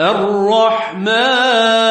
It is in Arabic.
الرحمن